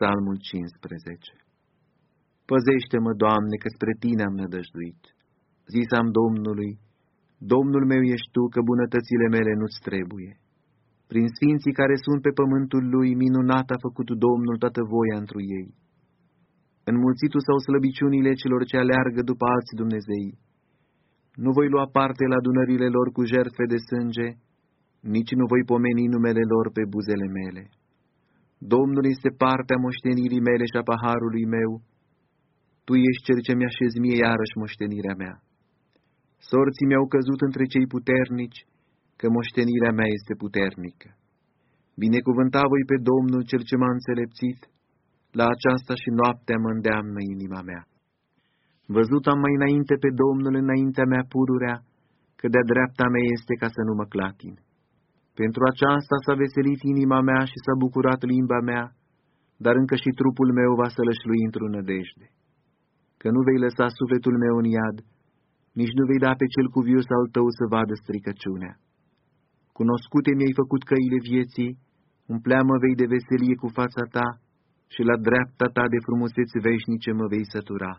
Psalmul 15 Păzește-mă, Doamne, că spre Tine am nădăjduit. Zisam Domnului, Domnul meu ești Tu, că bunătățile mele nu-ți trebuie. Prin sfinții care sunt pe pământul Lui, minunat a făcut Domnul toată voia întru ei. Înmulțitul sau slăbiciunile celor ce aleargă după alți Dumnezei. Nu voi lua parte la adunările lor cu jertfe de sânge, nici nu voi pomeni numele lor pe buzele mele. Domnul este partea moștenirii mele și a paharului meu, Tu ești cel ce mi-așezi mie iarăși moștenirea mea. Sorții mi-au căzut între cei puternici, că moștenirea mea este puternică. Binecuvânta voi pe Domnul cel ce m-a înțelepțit, la aceasta și noaptea mă îndeamnă inima mea. Văzut am mai înainte pe Domnul înaintea mea pururea, că de-a dreapta mea este ca să nu mă clatin. Pentru aceasta s-a veselit inima mea și s-a bucurat limba mea, dar încă și trupul meu va să lășlui într-o nădejde. Că nu vei lăsa sufletul meu în iad, nici nu vei da pe cel cuvius al tău să vadă stricăciunea. Cunoscute mi-ai făcut căile vieții, umpleamă vei de veselie cu fața ta și la dreapta ta de frumusețe veșnice mă vei sătura.